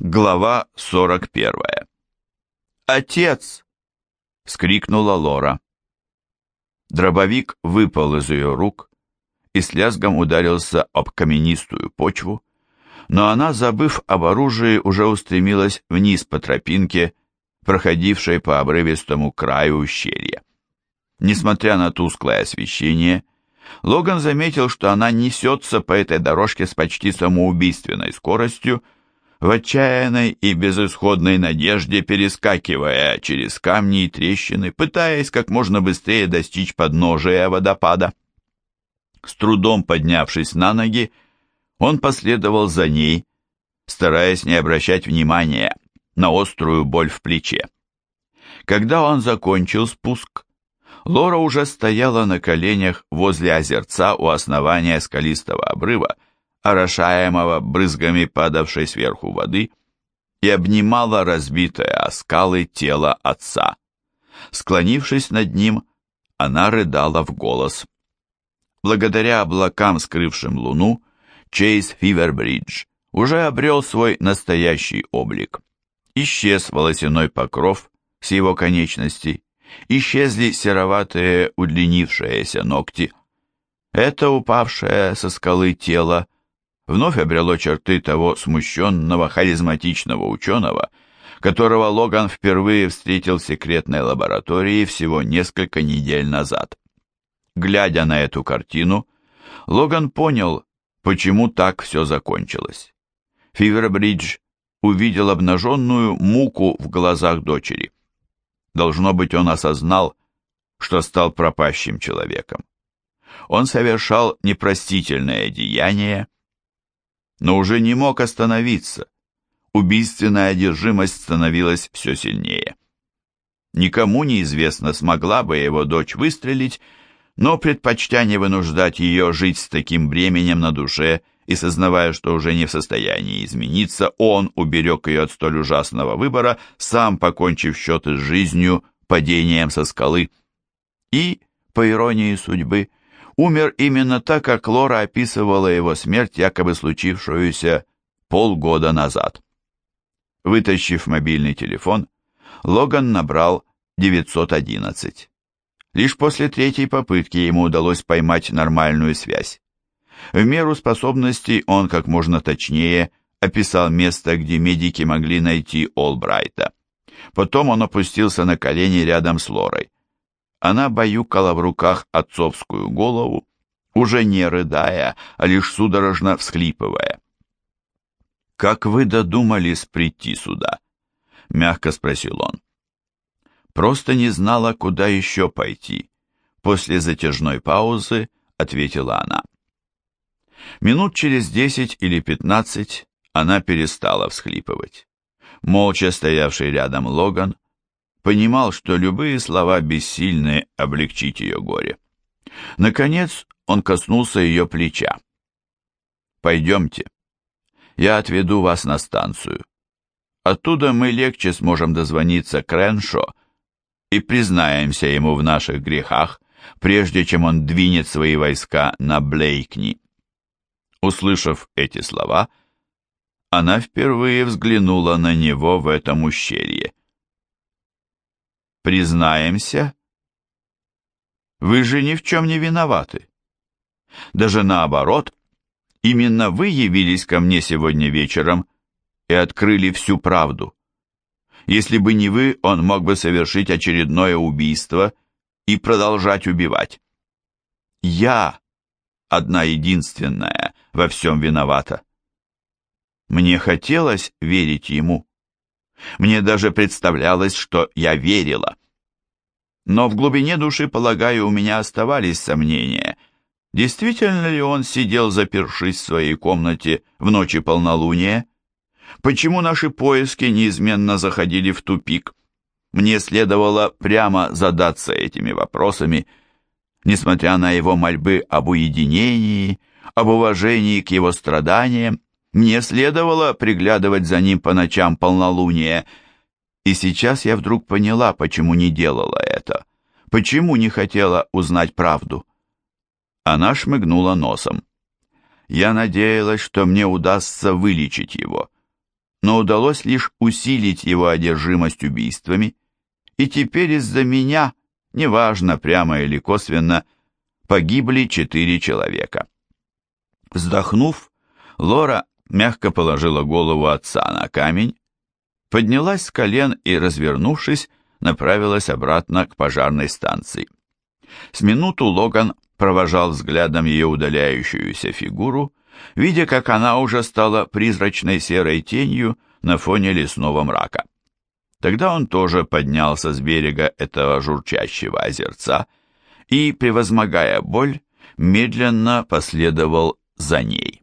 Глава 41. «Отец!» — скрикнула Лора. Дробовик выпал из ее рук и с лязгом ударился об каменистую почву, но она, забыв об оружии, уже устремилась вниз по тропинке, проходившей по обрывистому краю ущелья. Несмотря на тусклое освещение, Логан заметил, что она несется по этой дорожке с почти самоубийственной скоростью, в отчаянной и безысходной надежде перескакивая через камни и трещины, пытаясь как можно быстрее достичь подножия водопада. С трудом поднявшись на ноги, он последовал за ней, стараясь не обращать внимания на острую боль в плече. Когда он закончил спуск, Лора уже стояла на коленях возле озерца у основания скалистого обрыва, орошаемого брызгами падавшей сверху воды, и обнимала разбитое о скалы тело отца. Склонившись над ним, она рыдала в голос. Благодаря облакам, скрывшим луну, Чейз Фивербридж уже обрел свой настоящий облик. Исчез волосяной покров с его конечностей, исчезли сероватые удлинившиеся ногти. Это упавшее со скалы тело вновь обрело черты того смущенного, харизматичного ученого, которого Логан впервые встретил в секретной лаборатории всего несколько недель назад. Глядя на эту картину, Логан понял, почему так все закончилось. Фивербридж увидел обнаженную муку в глазах дочери. Должно быть, он осознал, что стал пропащим человеком. Он совершал непростительное деяние, но уже не мог остановиться. Убийственная одержимость становилась все сильнее. Никому неизвестно, смогла бы его дочь выстрелить, но, предпочтя не вынуждать ее жить с таким бременем на душе и сознавая, что уже не в состоянии измениться, он уберег ее от столь ужасного выбора, сам покончив счеты с жизнью падением со скалы. И, по иронии судьбы, умер именно так, как Лора описывала его смерть, якобы случившуюся полгода назад. Вытащив мобильный телефон, Логан набрал 911. Лишь после третьей попытки ему удалось поймать нормальную связь. В меру способностей он как можно точнее описал место, где медики могли найти Олбрайта. Потом он опустился на колени рядом с Лорой. Она баюкала в руках отцовскую голову, уже не рыдая, а лишь судорожно всхлипывая. «Как вы додумались прийти сюда?» — мягко спросил он. «Просто не знала, куда еще пойти». После затяжной паузы ответила она. Минут через десять или пятнадцать она перестала всхлипывать. Молча стоявший рядом Логан понимал, что любые слова бессильны облегчить ее горе. Наконец он коснулся ее плеча. «Пойдемте. Я отведу вас на станцию. Оттуда мы легче сможем дозвониться к Реншо и признаемся ему в наших грехах, прежде чем он двинет свои войска на Блейкни». Услышав эти слова, она впервые взглянула на него в этом ущелье. Признаемся? Вы же ни в чем не виноваты. Даже наоборот, именно вы явились ко мне сегодня вечером и открыли всю правду. Если бы не вы, он мог бы совершить очередное убийство и продолжать убивать. Я, одна единственная, во всем виновата. Мне хотелось верить ему. Мне даже представлялось, что я верила. Но в глубине души, полагаю, у меня оставались сомнения. Действительно ли он сидел, запершись в своей комнате в ночи полнолуния? Почему наши поиски неизменно заходили в тупик? Мне следовало прямо задаться этими вопросами, несмотря на его мольбы об уединении, об уважении к его страданиям, мне следовало приглядывать за ним по ночам полнолуния, и сейчас я вдруг поняла, почему не делала это, почему не хотела узнать правду. Она шмыгнула носом. Я надеялась, что мне удастся вылечить его. но удалось лишь усилить его одержимость убийствами, и теперь из-за меня, неважно, прямо или косвенно, погибли четыре человека. Вздохнув, Лора мягко положила голову отца на камень, поднялась с колен и, развернувшись, направилась обратно к пожарной станции. С минуту Логан провожал взглядом ее удаляющуюся фигуру, видя, как она уже стала призрачной серой тенью на фоне лесного мрака. Тогда он тоже поднялся с берега этого журчащего озерца и, превозмогая боль, медленно последовал за ней.